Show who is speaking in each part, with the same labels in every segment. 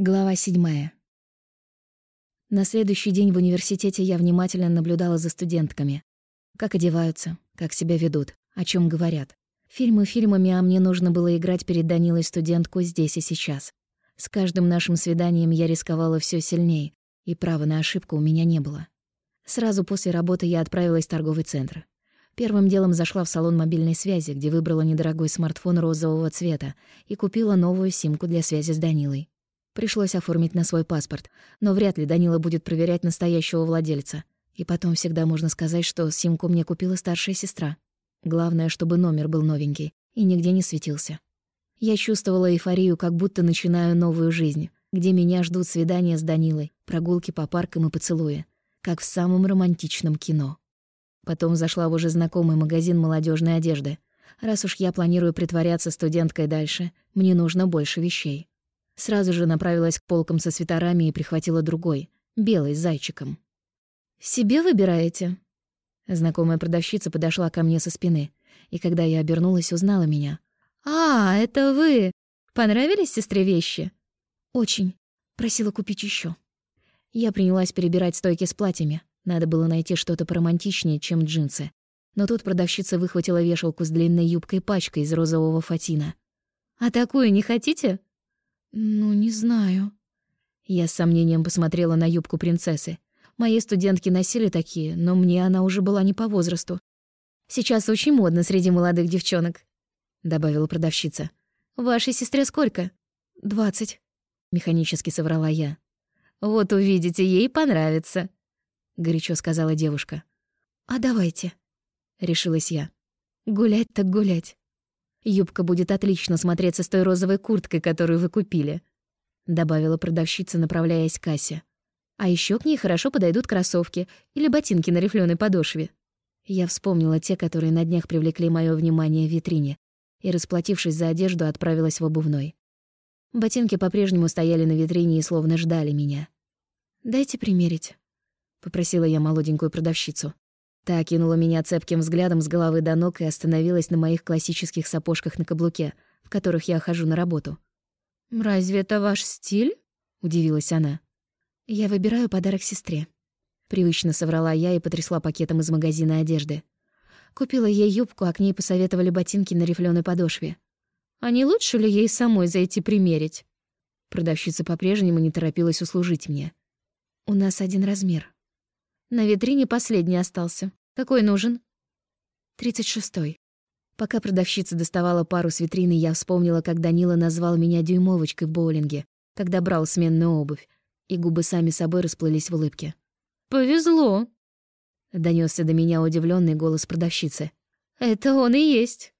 Speaker 1: Глава седьмая. На следующий день в университете я внимательно наблюдала за студентками. Как одеваются, как себя ведут, о чем говорят. Фильмы фильмами, а мне нужно было играть перед Данилой студентку здесь и сейчас. С каждым нашим свиданием я рисковала все сильнее, и права на ошибку у меня не было. Сразу после работы я отправилась в торговый центр. Первым делом зашла в салон мобильной связи, где выбрала недорогой смартфон розового цвета и купила новую симку для связи с Данилой. Пришлось оформить на свой паспорт, но вряд ли Данила будет проверять настоящего владельца. И потом всегда можно сказать, что симку мне купила старшая сестра. Главное, чтобы номер был новенький и нигде не светился. Я чувствовала эйфорию, как будто начинаю новую жизнь, где меня ждут свидания с Данилой, прогулки по паркам и поцелуи, как в самом романтичном кино. Потом зашла в уже знакомый магазин молодежной одежды. Раз уж я планирую притворяться студенткой дальше, мне нужно больше вещей. Сразу же направилась к полкам со свитерами и прихватила другой, белый, с зайчиком. «Себе выбираете?» Знакомая продавщица подошла ко мне со спины, и когда я обернулась, узнала меня. «А, это вы! Понравились сестре вещи?» «Очень. Просила купить еще. Я принялась перебирать стойки с платьями. Надо было найти что-то поромантичнее, чем джинсы. Но тут продавщица выхватила вешалку с длинной юбкой-пачкой из розового фатина. «А такую не хотите?» «Ну, не знаю». Я с сомнением посмотрела на юбку принцессы. Мои студентки носили такие, но мне она уже была не по возрасту. «Сейчас очень модно среди молодых девчонок», — добавила продавщица. «Вашей сестре сколько?» «Двадцать», — механически соврала я. «Вот увидите, ей понравится», — горячо сказала девушка. «А давайте», — решилась я. «Гулять так гулять». Юбка будет отлично смотреться с той розовой курткой, которую вы купили», — добавила продавщица, направляясь к кассе. «А еще к ней хорошо подойдут кроссовки или ботинки на рифлёной подошве». Я вспомнила те, которые на днях привлекли мое внимание в витрине, и, расплатившись за одежду, отправилась в обувной. Ботинки по-прежнему стояли на витрине и словно ждали меня. «Дайте примерить», — попросила я молоденькую продавщицу. Та окинула меня цепким взглядом с головы до ног и остановилась на моих классических сапожках на каблуке, в которых я хожу на работу. «Разве это ваш стиль?» — удивилась она. «Я выбираю подарок сестре». Привычно соврала я и потрясла пакетом из магазина одежды. Купила ей юбку, а к ней посоветовали ботинки на рифлёной подошве. «А не лучше ли ей самой зайти примерить?» Продавщица по-прежнему не торопилась услужить мне. «У нас один размер». На витрине последний остался. Какой нужен? Тридцать шестой. Пока продавщица доставала пару с витрины, я вспомнила, как Данила назвал меня дюймовочкой в боулинге, когда брал сменную обувь, и губы сами собой расплылись в улыбке. «Повезло!» — донесся до меня удивленный голос продавщицы. «Это он и есть!»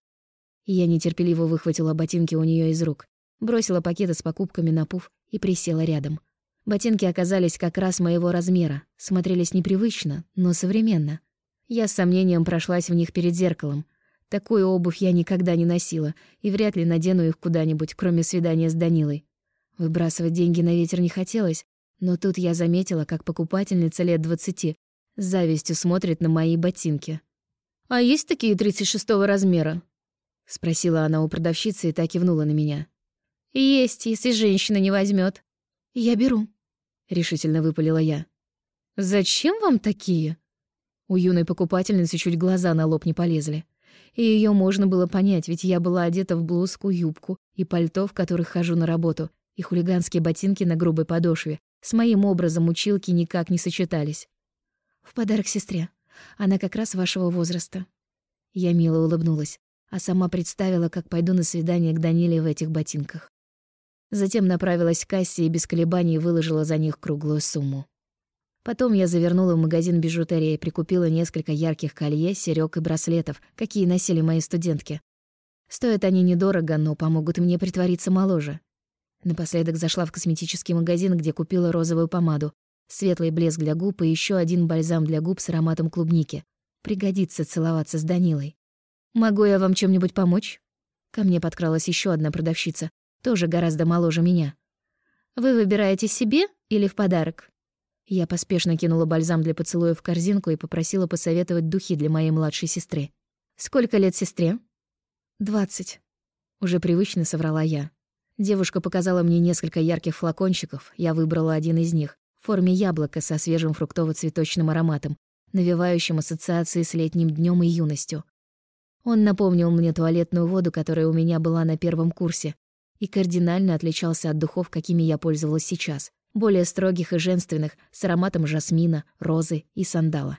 Speaker 1: Я нетерпеливо выхватила ботинки у нее из рук, бросила пакеты с покупками на пуф и присела рядом. Ботинки оказались как раз моего размера, смотрелись непривычно, но современно. Я с сомнением прошлась в них перед зеркалом. Такую обувь я никогда не носила и вряд ли надену их куда-нибудь, кроме свидания с Данилой. Выбрасывать деньги на ветер не хотелось, но тут я заметила, как покупательница лет двадцати с завистью смотрит на мои ботинки. «А есть такие тридцать шестого размера?» — спросила она у продавщицы и так кивнула на меня. «Есть, если женщина не возьмет. «Я беру», — решительно выпалила я. «Зачем вам такие?» У юной покупательницы чуть глаза на лоб не полезли. И ее можно было понять, ведь я была одета в блузку, юбку и пальто, в которых хожу на работу, и хулиганские ботинки на грубой подошве. С моим образом училки никак не сочетались. В подарок сестре. Она как раз вашего возраста. Я мило улыбнулась, а сама представила, как пойду на свидание к Даниле в этих ботинках. Затем направилась к кассе и без колебаний выложила за них круглую сумму. Потом я завернула в магазин бижутерии и прикупила несколько ярких колье, серёг и браслетов, какие носили мои студентки. Стоят они недорого, но помогут мне притвориться моложе. Напоследок зашла в косметический магазин, где купила розовую помаду, светлый блеск для губ и ещё один бальзам для губ с ароматом клубники. Пригодится целоваться с Данилой. «Могу я вам чем-нибудь помочь?» Ко мне подкралась ещё одна продавщица, тоже гораздо моложе меня. «Вы выбираете себе или в подарок?» Я поспешно кинула бальзам для поцелуя в корзинку и попросила посоветовать духи для моей младшей сестры. «Сколько лет сестре?» «Двадцать», — уже привычно соврала я. Девушка показала мне несколько ярких флакончиков, я выбрала один из них в форме яблока со свежим фруктово-цветочным ароматом, навевающим ассоциации с летним днем и юностью. Он напомнил мне туалетную воду, которая у меня была на первом курсе, и кардинально отличался от духов, какими я пользовалась сейчас, более строгих и женственных, с ароматом жасмина, розы и сандала.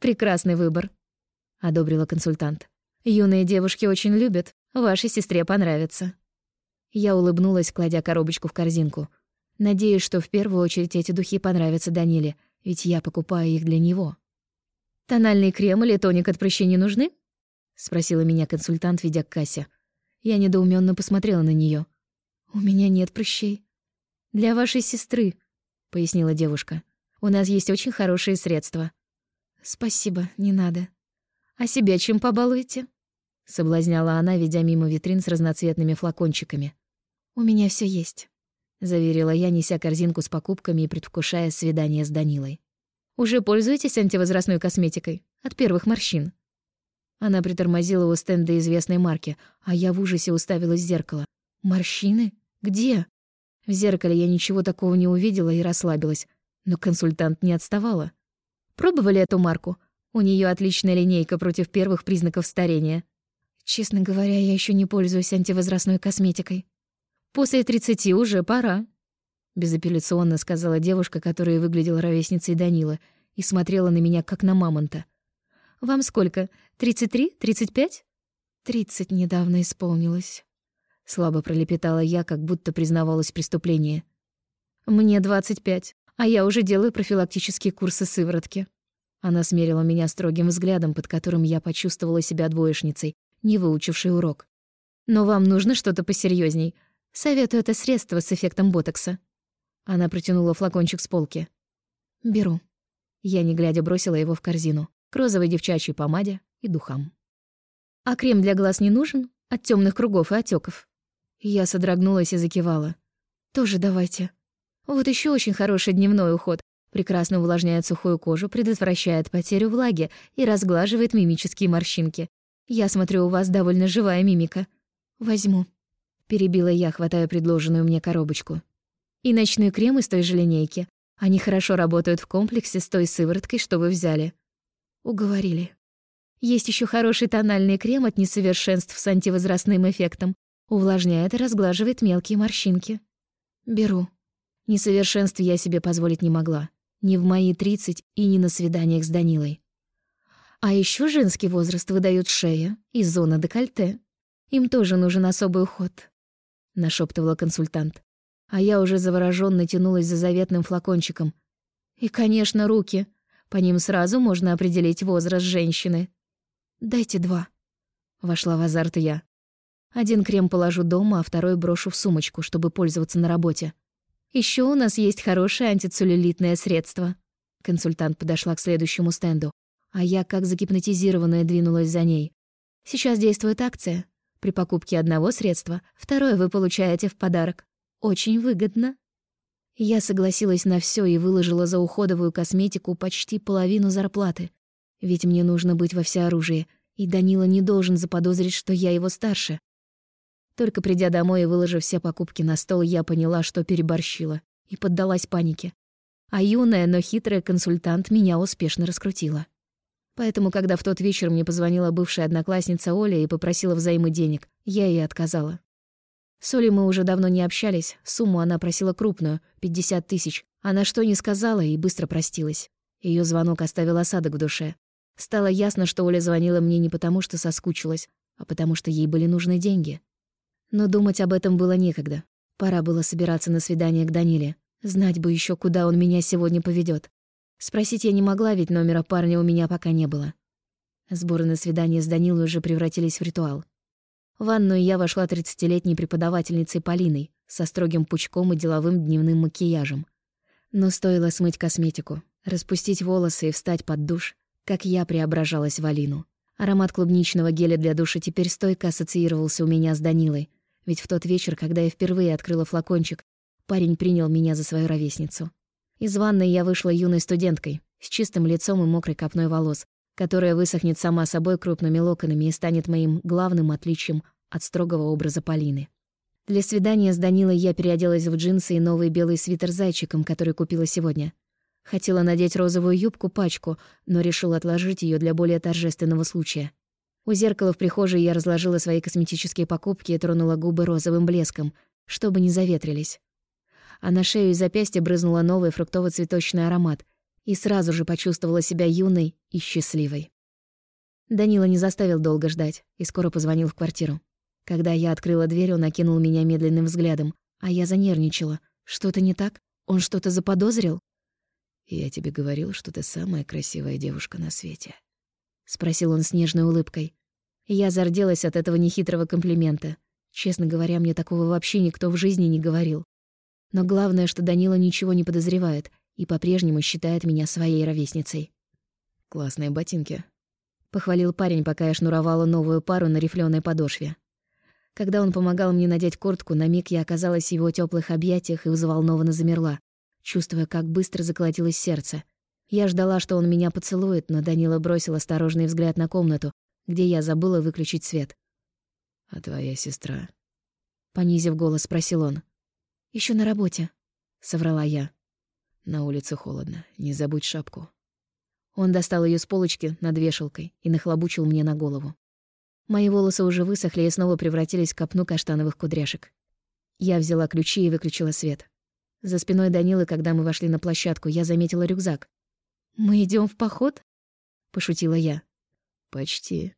Speaker 1: «Прекрасный выбор», — одобрила консультант. «Юные девушки очень любят, вашей сестре понравится». Я улыбнулась, кладя коробочку в корзинку. Надеюсь, что в первую очередь эти духи понравятся Даниле, ведь я покупаю их для него. «Тональный крем или тоник от прыщей не нужны?» — спросила меня консультант, ведя к кассе. Я недоуменно посмотрела на нее. «У меня нет прыщей». «Для вашей сестры», — пояснила девушка. «У нас есть очень хорошие средства». «Спасибо, не надо». «А себя чем побалуете?» — соблазняла она, ведя мимо витрин с разноцветными флакончиками. «У меня все есть», — заверила я, неся корзинку с покупками и предвкушая свидание с Данилой. «Уже пользуетесь антивозрастной косметикой? От первых морщин?» Она притормозила у стенда известной марки, а я в ужасе уставилась в зеркало. «Морщины? Где?» В зеркале я ничего такого не увидела и расслабилась, но консультант не отставала. «Пробовали эту марку? У нее отличная линейка против первых признаков старения». «Честно говоря, я еще не пользуюсь антивозрастной косметикой», После тридцати уже пора», — безапелляционно сказала девушка, которая выглядела ровесницей Данила и смотрела на меня, как на мамонта. «Вам сколько? Тридцать три? Тридцать пять?» «Тридцать недавно исполнилось», — слабо пролепетала я, как будто признавалась преступление. «Мне двадцать пять, а я уже делаю профилактические курсы сыворотки». Она смерила меня строгим взглядом, под которым я почувствовала себя двоечницей, не выучившей урок. «Но вам нужно что-то посерьезней. Советую это средство с эффектом ботокса». Она протянула флакончик с полки. «Беру». Я, не глядя, бросила его в корзину. К розовой девчачьей помаде и духам. «А крем для глаз не нужен? От темных кругов и отеков. Я содрогнулась и закивала. «Тоже давайте». Вот еще очень хороший дневной уход. Прекрасно увлажняет сухую кожу, предотвращает потерю влаги и разглаживает мимические морщинки. Я смотрю, у вас довольно живая мимика. Возьму. Перебила я, хватая предложенную мне коробочку. И ночной крем из той же линейки. Они хорошо работают в комплексе с той сывороткой, что вы взяли. Уговорили. Есть еще хороший тональный крем от несовершенств с антивозрастным эффектом. Увлажняет и разглаживает мелкие морщинки. Беру. Несовершенств я себе позволить не могла. Ни в мои тридцать и ни на свиданиях с Данилой. А еще женский возраст выдают шея и зона декольте. Им тоже нужен особый уход нашептывала консультант. А я уже завороженно тянулась за заветным флакончиком. И, конечно, руки. По ним сразу можно определить возраст женщины. Дайте два. Вошла в азарт я. Один крем положу дома, а второй брошу в сумочку, чтобы пользоваться на работе. Еще у нас есть хорошее антицеллюлитное средство. Консультант подошла к следующему стенду, а я, как загипнотизированная, двинулась за ней. Сейчас действует акция. При покупке одного средства второе вы получаете в подарок. Очень выгодно. Я согласилась на все и выложила за уходовую косметику почти половину зарплаты. Ведь мне нужно быть во всеоружии, и Данила не должен заподозрить, что я его старше. Только придя домой и выложив все покупки на стол, я поняла, что переборщила, и поддалась панике. А юная, но хитрая консультант меня успешно раскрутила. Поэтому, когда в тот вечер мне позвонила бывшая одноклассница Оля и попросила взаймы денег, я ей отказала. С Олей мы уже давно не общались, сумму она просила крупную — 50 тысяч. Она что не сказала и быстро простилась. Ее звонок оставил осадок в душе. Стало ясно, что Оля звонила мне не потому, что соскучилась, а потому что ей были нужны деньги. Но думать об этом было некогда. Пора было собираться на свидание к Даниле. Знать бы еще, куда он меня сегодня поведет. Спросить я не могла, ведь номера парня у меня пока не было. Сборы на свидание с Данилой уже превратились в ритуал. В ванную я вошла тридцатилетней преподавательницей Полиной со строгим пучком и деловым дневным макияжем. Но стоило смыть косметику, распустить волосы и встать под душ, как я преображалась в Алину. Аромат клубничного геля для душа теперь стойко ассоциировался у меня с Данилой, ведь в тот вечер, когда я впервые открыла флакончик, парень принял меня за свою ровесницу. Из ванной я вышла юной студенткой, с чистым лицом и мокрой копной волос, которая высохнет сама собой крупными локонами и станет моим главным отличием от строгого образа Полины. Для свидания с Данилой я переоделась в джинсы и новый белый свитер с зайчиком, который купила сегодня. Хотела надеть розовую юбку-пачку, но решила отложить ее для более торжественного случая. У зеркала в прихожей я разложила свои косметические покупки и тронула губы розовым блеском, чтобы не заветрились. А на шею и запястье брызнула новый фруктово-цветочный аромат, и сразу же почувствовала себя юной и счастливой. Данила не заставил долго ждать и скоро позвонил в квартиру. Когда я открыла дверь, он окинул меня медленным взглядом, а я занервничала. Что-то не так? Он что-то заподозрил?
Speaker 2: «Я тебе говорил, что ты самая красивая девушка на свете», —
Speaker 1: спросил он с нежной улыбкой. Я зарделась от этого нехитрого комплимента. Честно говоря, мне такого вообще никто в жизни не говорил. Но главное, что Данила ничего не подозревает и по-прежнему считает меня своей ровесницей.
Speaker 2: «Классные ботинки», —
Speaker 1: похвалил парень, пока я шнуровала новую пару на рифлёной подошве. Когда он помогал мне надеть куртку, на миг я оказалась в его теплых объятиях и взволнованно замерла, чувствуя, как быстро заколотилось сердце. Я ждала, что он меня поцелует, но Данила бросил осторожный взгляд на комнату, где я забыла выключить свет.
Speaker 2: «А твоя сестра?»
Speaker 1: Понизив голос, спросил он. Еще на работе», — соврала я.
Speaker 2: «На улице холодно. Не забудь шапку».
Speaker 1: Он достал ее с полочки над вешалкой и нахлобучил мне на голову. Мои волосы уже высохли и снова превратились в копну каштановых кудряшек. Я взяла ключи и выключила свет. За спиной Данилы, когда мы вошли на площадку, я заметила рюкзак. «Мы идем в поход?» — пошутила я.
Speaker 2: «Почти», —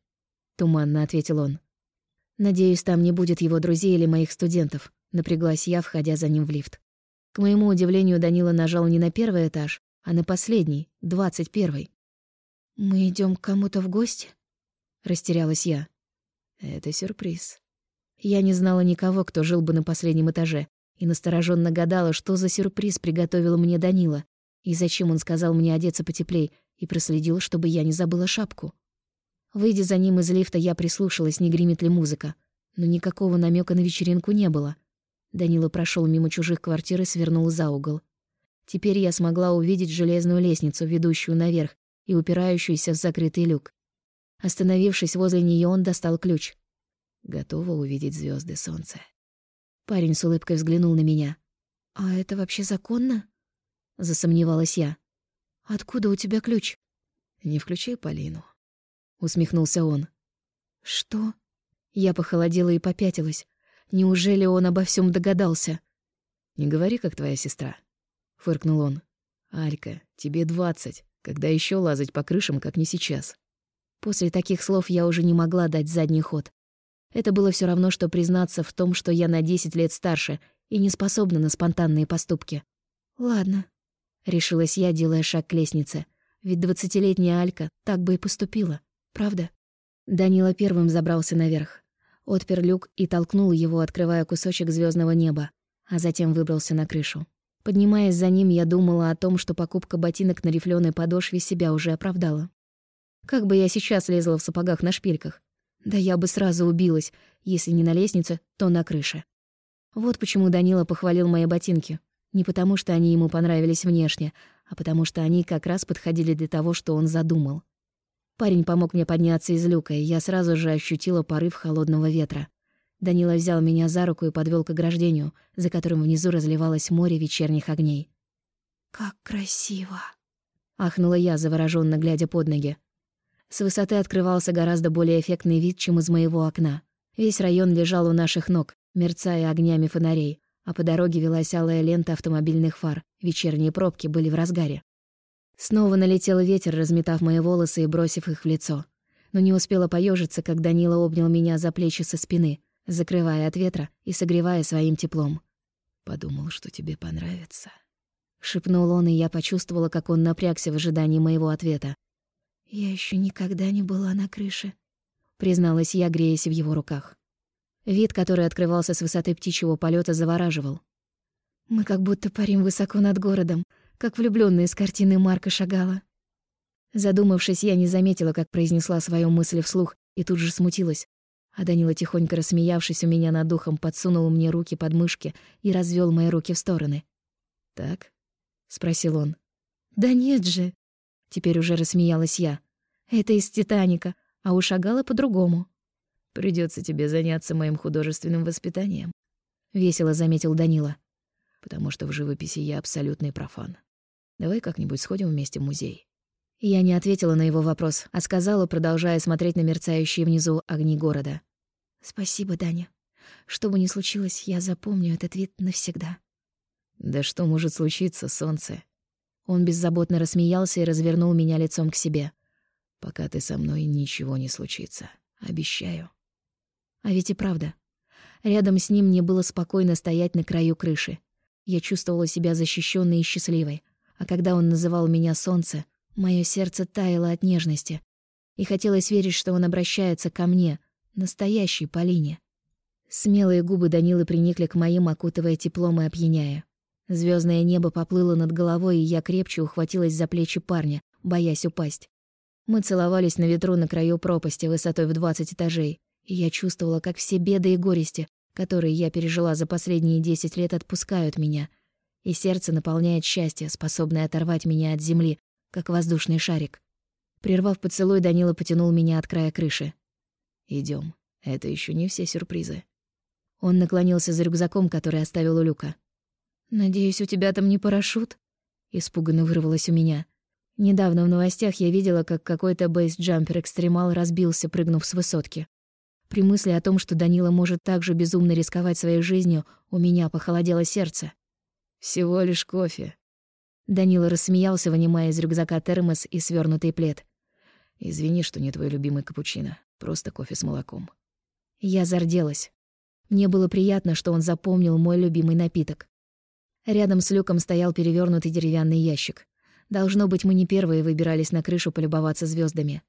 Speaker 1: туманно ответил он. «Надеюсь, там не будет его друзей или моих студентов», — напряглась я, входя за ним в лифт. К моему удивлению, Данила нажал не на первый этаж, а на последний, двадцать первый. «Мы идем к кому-то в гости?» — растерялась я.
Speaker 2: Это сюрприз.
Speaker 1: Я не знала никого, кто жил бы на последнем этаже, и настороженно гадала, что за сюрприз приготовил мне Данила, и зачем он сказал мне одеться потеплей, и проследил, чтобы я не забыла шапку. Выйдя за ним из лифта, я прислушалась, не гремит ли музыка, но никакого намека на вечеринку не было. Данила прошел мимо чужих квартир и свернул за угол. Теперь я смогла увидеть железную лестницу, ведущую наверх и упирающуюся в закрытый люк. Остановившись возле нее, он достал ключ.
Speaker 2: Готова увидеть звезды солнца.
Speaker 1: Парень с улыбкой взглянул на меня. «А это вообще законно?» Засомневалась я. «Откуда у тебя ключ?»
Speaker 2: «Не включай Полину», —
Speaker 1: усмехнулся он. «Что?» Я похолодела и попятилась. Неужели он обо всем догадался?
Speaker 2: «Не говори, как твоя сестра», — фыркнул он. «Алька, тебе двадцать. Когда еще лазать по крышам, как не сейчас?»
Speaker 1: После таких слов я уже не могла дать задний ход. Это было все равно, что признаться в том, что я на 10 лет старше и не способна на спонтанные поступки. «Ладно», — решилась я, делая шаг к лестнице. «Ведь двадцатилетняя Алька так бы и поступила, правда?» Данила первым забрался наверх. Отпер люк и толкнул его, открывая кусочек звездного неба, а затем выбрался на крышу. Поднимаясь за ним, я думала о том, что покупка ботинок на рифлёной подошве себя уже оправдала. Как бы я сейчас лезла в сапогах на шпильках? Да я бы сразу убилась, если не на лестнице, то на крыше. Вот почему Данила похвалил мои ботинки. Не потому, что они ему понравились внешне, а потому что они как раз подходили для того, что он задумал. Парень помог мне подняться из люка, и я сразу же ощутила порыв холодного ветра. Данила взял меня за руку и подвел к ограждению, за которым внизу разливалось море вечерних огней. «Как красиво!» — ахнула я, заворожённо глядя под ноги. С высоты открывался гораздо более эффектный вид, чем из моего окна. Весь район лежал у наших ног, мерцая огнями фонарей, а по дороге велась алая лента автомобильных фар. Вечерние пробки были в разгаре. Снова налетел ветер, разметав мои волосы и бросив их в лицо. Но не успела поежиться, как Данила обнял меня за плечи со спины, закрывая от ветра и согревая своим теплом.
Speaker 2: «Подумал, что тебе понравится», —
Speaker 1: шепнул он, и я почувствовала, как он напрягся в ожидании моего ответа. «Я еще никогда не была на крыше», — призналась я, греясь в его руках. Вид, который открывался с высоты птичьего полета, завораживал. «Мы как будто парим высоко над городом, как влюбленные с картины Марка Шагала». Задумавшись, я не заметила, как произнесла свою мысль вслух, и тут же смутилась. А Данила, тихонько рассмеявшись у меня над духом, подсунул мне руки под мышки и развел мои руки в стороны.
Speaker 2: «Так?»
Speaker 1: — спросил он. «Да нет же!» Теперь уже рассмеялась я. Это из «Титаника», а у Шагала по-другому.
Speaker 2: Придется тебе заняться моим художественным воспитанием.
Speaker 1: — весело заметил Данила.
Speaker 2: «Потому что в живописи я абсолютный профан. Давай как-нибудь сходим вместе в музей».
Speaker 1: Я не ответила на его вопрос, а сказала, продолжая смотреть на мерцающие внизу огни города. «Спасибо, Даня. Что бы ни случилось, я запомню этот вид навсегда».
Speaker 2: «Да что может случиться, солнце?»
Speaker 1: Он беззаботно рассмеялся и развернул меня лицом к себе.
Speaker 2: «Пока ты со мной, ничего не случится. Обещаю».
Speaker 1: А ведь и правда. Рядом с ним мне было спокойно стоять на краю крыши. Я чувствовала себя защищенной и счастливой. А когда он называл меня солнце, мое сердце таяло от нежности. И хотелось верить, что он обращается ко мне, настоящей Полине. Смелые губы Данилы приникли к моим, окутывая теплом и опьяняя. Звездное небо поплыло над головой, и я крепче ухватилась за плечи парня, боясь упасть. Мы целовались на ветру на краю пропасти высотой в двадцать этажей, и я чувствовала, как все беды и горести, которые я пережила за последние десять лет, отпускают меня, и сердце наполняет счастье, способное оторвать меня от земли, как воздушный шарик. Прервав поцелуй, Данила потянул меня от края крыши.
Speaker 2: Идем. Это еще не все сюрпризы».
Speaker 1: Он наклонился за рюкзаком, который оставил у люка. «Надеюсь, у тебя там не парашют?» Испуганно вырвалось у меня. Недавно в новостях я видела, как какой-то бейс-джампер-экстремал разбился, прыгнув с высотки. При мысли о том, что Данила может так же безумно рисковать своей жизнью, у меня похолодело сердце.
Speaker 2: «Всего лишь кофе».
Speaker 1: Данила рассмеялся, вынимая из рюкзака термос и свернутый плед.
Speaker 2: «Извини, что не твой любимый капучино. Просто кофе с молоком».
Speaker 1: Я зарделась. Мне было приятно, что он запомнил мой любимый напиток. Рядом с люком стоял перевернутый деревянный ящик. Должно быть, мы не первые выбирались на крышу полюбоваться звездами.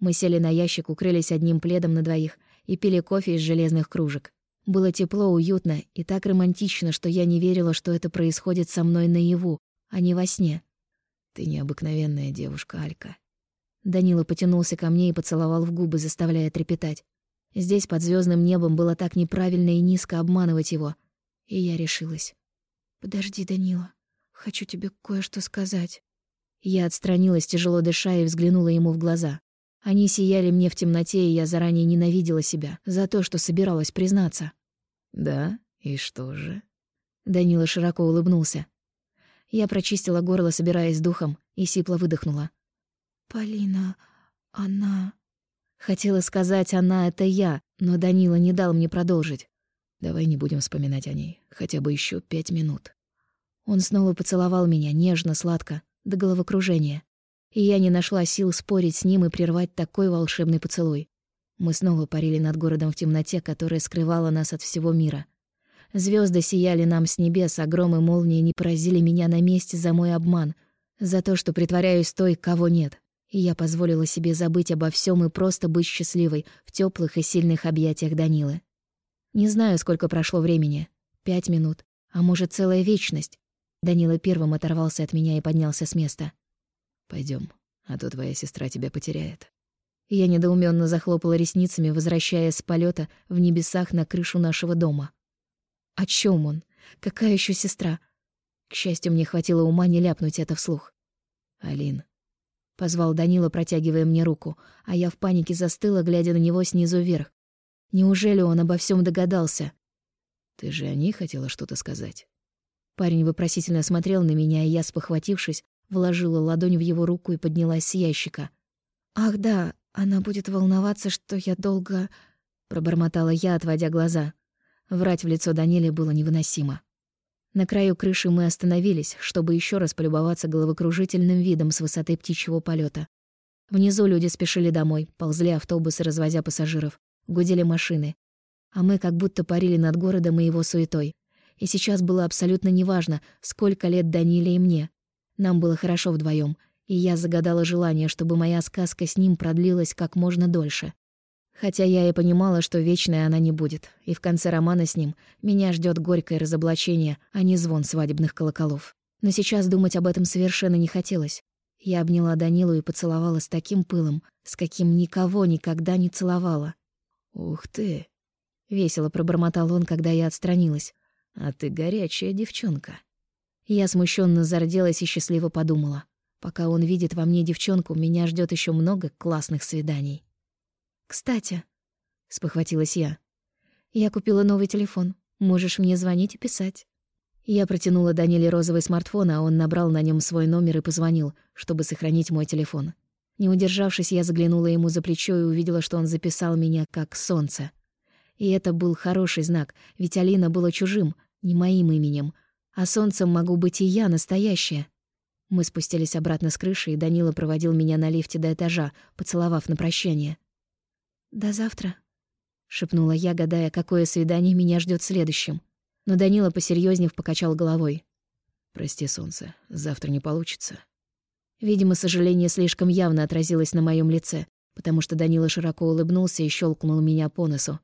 Speaker 1: Мы сели на ящик, укрылись одним пледом на двоих и пили кофе из железных кружек. Было тепло, уютно и так романтично, что я не верила, что это происходит со мной наяву, а не во сне.
Speaker 2: «Ты необыкновенная девушка, Алька».
Speaker 1: Данила потянулся ко мне и поцеловал в губы, заставляя трепетать. Здесь, под звездным небом, было так неправильно и низко обманывать его. И я решилась. «Подожди, Данила. Хочу тебе кое-что сказать». Я отстранилась, тяжело дыша, и взглянула ему в глаза. Они сияли мне в темноте, и я заранее ненавидела себя за то, что собиралась признаться.
Speaker 2: «Да? И что же?»
Speaker 1: Данила широко улыбнулся. Я прочистила горло, собираясь с духом, и сипло выдохнула. «Полина, она...» Хотела сказать «она» — это я, но Данила не дал мне продолжить.
Speaker 2: Давай не будем вспоминать о ней. Хотя бы еще пять минут.
Speaker 1: Он снова поцеловал меня, нежно, сладко, до головокружения. И я не нашла сил спорить с ним и прервать такой волшебный поцелуй. Мы снова парили над городом в темноте, которая скрывала нас от всего мира. Звезды сияли нам с небес, а гром и молнии не поразили меня на месте за мой обман, за то, что притворяюсь той, кого нет. И я позволила себе забыть обо всем и просто быть счастливой в теплых и сильных объятиях Данилы. Не знаю, сколько прошло времени. Пять минут, а может, целая вечность. Данила первым оторвался от меня и поднялся с места.
Speaker 2: Пойдем, а то твоя сестра тебя потеряет.
Speaker 1: Я недоуменно захлопала ресницами, возвращаясь с полета в небесах на крышу нашего дома. О чем он? Какая еще сестра? К счастью, мне хватило ума не ляпнуть это вслух.
Speaker 2: Алин.
Speaker 1: Позвал Данила, протягивая мне руку, а я в панике застыла, глядя на него снизу вверх. Неужели он обо всем догадался?
Speaker 2: Ты же о ней хотела что-то сказать.
Speaker 1: Парень вопросительно смотрел на меня, и я, спохватившись, вложила ладонь в его руку и поднялась с ящика. Ах, да, она будет волноваться, что я долго, пробормотала я, отводя глаза. Врать в лицо Даниле было невыносимо. На краю крыши мы остановились, чтобы еще раз полюбоваться головокружительным видом с высоты птичьего полета. Внизу люди спешили домой, ползли автобусы, развозя пассажиров гудели машины, а мы как будто парили над городом и его суетой. И сейчас было абсолютно неважно, сколько лет Даниле и мне. Нам было хорошо вдвоем, и я загадала желание, чтобы моя сказка с ним продлилась как можно дольше. Хотя я и понимала, что вечной она не будет, и в конце романа с ним меня ждет горькое разоблачение, а не звон свадебных колоколов. Но сейчас думать об этом совершенно не хотелось. Я обняла Данилу и поцеловала с таким пылом, с каким никого никогда не целовала.
Speaker 2: «Ух ты!»
Speaker 1: — весело пробормотал он, когда я отстранилась.
Speaker 2: «А ты горячая девчонка».
Speaker 1: Я смущенно зарделась и счастливо подумала. Пока он видит во мне девчонку, меня ждет еще много классных свиданий. «Кстати», — спохватилась я, — «я купила новый телефон. Можешь мне звонить и писать». Я протянула Даниле розовый смартфон, а он набрал на нем свой номер и позвонил, чтобы сохранить мой телефон. Не удержавшись, я заглянула ему за плечо и увидела, что он записал меня как солнце. И это был хороший знак, ведь Алина была чужим, не моим именем, а солнцем могу быть и я, настоящая. Мы спустились обратно с крыши, и Данила проводил меня на лифте до этажа, поцеловав на прощание. «До завтра», — шепнула я, гадая, какое свидание меня ждет следующим но Данила, посерьезнев, покачал головой.
Speaker 2: «Прости, солнце, завтра не получится».
Speaker 1: Видимо, сожаление слишком явно отразилось на моем лице, потому что Данила широко улыбнулся и щелкнул меня по носу.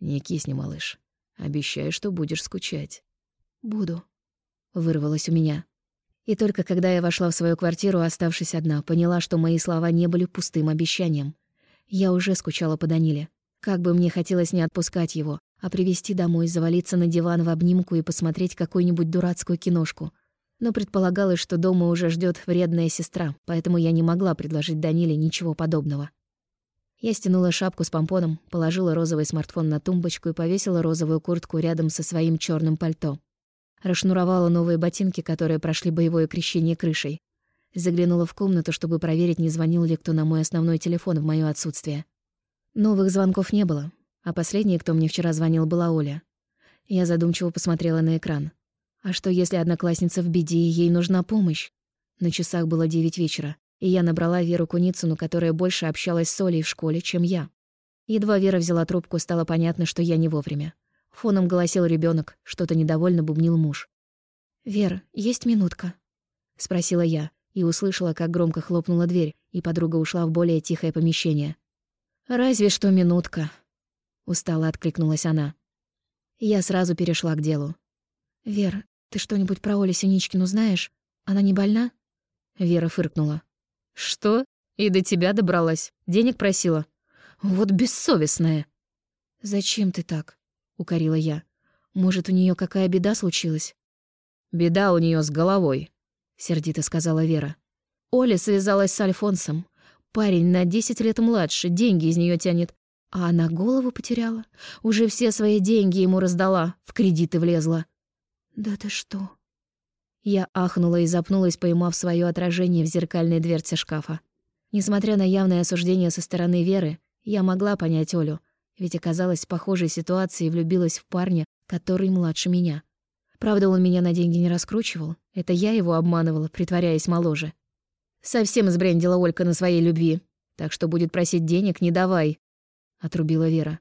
Speaker 2: «Не кисни, малыш. Обещаю, что будешь скучать».
Speaker 1: «Буду», — вырвалось у меня. И только когда я вошла в свою квартиру, оставшись одна, поняла, что мои слова не были пустым обещанием. Я уже скучала по Даниле. Как бы мне хотелось не отпускать его, а привести домой, завалиться на диван в обнимку и посмотреть какую-нибудь дурацкую киношку. Но предполагалось, что дома уже ждет вредная сестра, поэтому я не могла предложить Даниле ничего подобного. Я стянула шапку с помпоном, положила розовый смартфон на тумбочку и повесила розовую куртку рядом со своим черным пальто. Расшнуровала новые ботинки, которые прошли боевое крещение крышей. Заглянула в комнату, чтобы проверить, не звонил ли кто на мой основной телефон в моё отсутствие. Новых звонков не было, а последней, кто мне вчера звонил, была Оля. Я задумчиво посмотрела на экран. А что, если одноклассница в беде, и ей нужна помощь? На часах было девять вечера, и я набрала Веру Куницыну, которая больше общалась с Олей в школе, чем я. Едва Вера взяла трубку, стало понятно, что я не вовремя. Фоном голосил ребенок, что-то недовольно бубнил муж. «Вера, есть минутка?» — спросила я, и услышала, как громко хлопнула дверь, и подруга ушла в более тихое помещение. «Разве что минутка», устало откликнулась она. Я сразу перешла к делу. «Вер, ты что-нибудь про Олю Синичкину знаешь? Она не больна?» Вера фыркнула. «Что? И до тебя добралась? Денег просила? Вот бессовестная!» «Зачем ты так?» — укорила я. «Может, у нее какая беда случилась?»
Speaker 2: «Беда у нее с головой», — сердито сказала Вера.
Speaker 1: Оля связалась с Альфонсом. Парень на десять лет младше, деньги из нее тянет. А она голову потеряла. Уже все свои деньги ему раздала, в кредиты влезла. «Да ты что?» Я ахнула и запнулась, поймав свое отражение в зеркальной дверце шкафа. Несмотря на явное осуждение со стороны Веры, я могла понять Олю, ведь оказалась в похожей ситуации и влюбилась в парня, который младше меня. Правда, он меня на деньги не раскручивал. Это я его обманывала, притворяясь моложе. Совсем сбрендила Олька на своей любви. Так что будет просить денег, не давай. — отрубила Вера.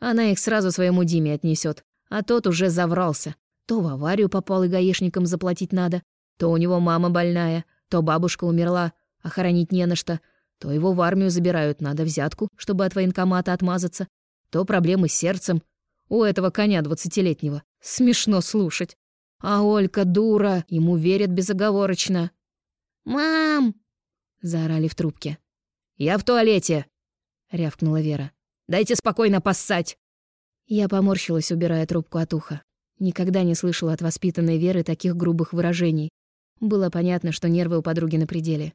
Speaker 1: «Она их сразу своему Диме отнесет, а тот уже заврался. То в аварию попал и гаишникам заплатить надо, то у него мама больная, то бабушка умерла, а хоронить не на что, то его в армию забирают, надо взятку, чтобы от военкомата отмазаться, то проблемы с сердцем. У этого коня двадцатилетнего. Смешно слушать. А Олька дура, ему верят безоговорочно. «Мам!» — заорали в трубке. «Я в туалете!» — рявкнула Вера. Дайте спокойно поссать!» Я поморщилась, убирая трубку от уха. Никогда не слышала от воспитанной Веры таких грубых выражений. Было понятно, что нервы у подруги на пределе.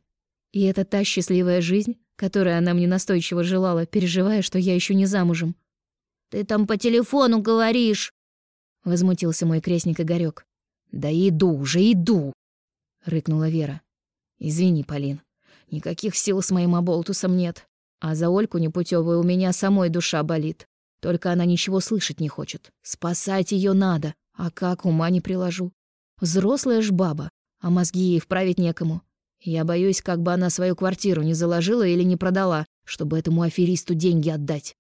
Speaker 1: И это та счастливая жизнь, которую она мне настойчиво желала, переживая, что я еще не замужем. «Ты там по телефону говоришь!» — возмутился мой крестник Игорёк. «Да иду уже, иду!» — рыкнула Вера. «Извини, Полин, никаких сил с моим оболтусом нет. А за Ольку непутевую у меня самой душа болит. Только она ничего слышать не хочет. Спасать ее надо. А как, ума не приложу. Взрослая ж баба, а мозги ей вправить некому. Я боюсь, как бы она свою квартиру не заложила или не продала, чтобы этому аферисту деньги отдать.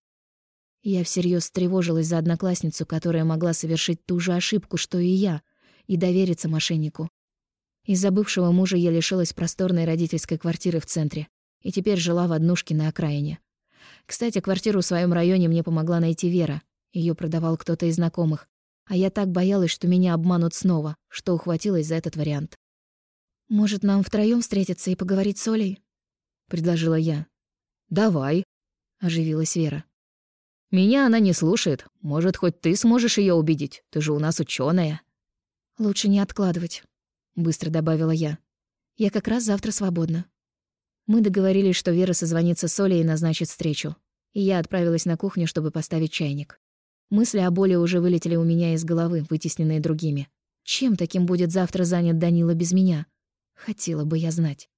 Speaker 1: Я всерьез встревожилась за одноклассницу, которая могла совершить ту же ошибку, что и я, и довериться мошеннику. Из-за бывшего мужа я лишилась просторной родительской квартиры в центре и теперь жила в однушке на окраине. Кстати, квартиру в своем районе мне помогла найти Вера. Ее продавал кто-то из знакомых. А я так боялась, что меня обманут снова, что ухватилась за этот вариант. «Может, нам втроём встретиться и поговорить с Олей?» — предложила я.
Speaker 2: «Давай», —
Speaker 1: оживилась Вера.
Speaker 2: «Меня она не слушает. Может, хоть ты сможешь ее убедить? Ты же у нас ученая.
Speaker 1: «Лучше не откладывать», — быстро добавила я. «Я как раз завтра свободна. Мы договорились, что Вера созвонится с Олей и назначит встречу. И я отправилась на кухню, чтобы поставить чайник. Мысли о боли уже вылетели у меня из головы, вытесненные другими. Чем таким будет завтра занят Данила без меня? Хотела бы я знать.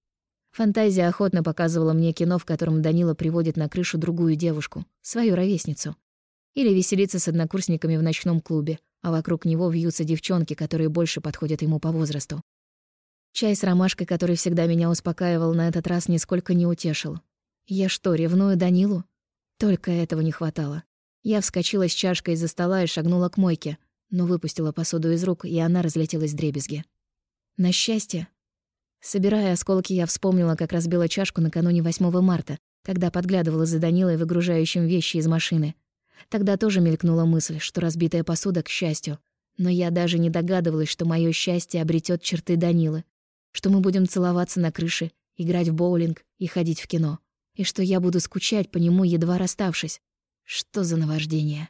Speaker 1: Фантазия охотно показывала мне кино, в котором Данила приводит на крышу другую девушку, свою ровесницу. Или веселится с однокурсниками в ночном клубе, а вокруг него вьются девчонки, которые больше подходят ему по возрасту. Чай с ромашкой, который всегда меня успокаивал, на этот раз нисколько не утешил. Я что, ревную Данилу? Только этого не хватало. Я вскочила с чашкой из-за стола и шагнула к мойке, но выпустила посуду из рук, и она разлетелась дребезги. На счастье. Собирая осколки, я вспомнила, как разбила чашку накануне 8 марта, когда подглядывала за Данилой, выгружающим вещи из машины. Тогда тоже мелькнула мысль, что разбитая посуда к счастью. Но я даже не догадывалась, что моё счастье обретёт черты Данилы, что мы будем целоваться на крыше, играть в боулинг и ходить в кино, и что я буду скучать по нему, едва расставшись. Что за наваждение?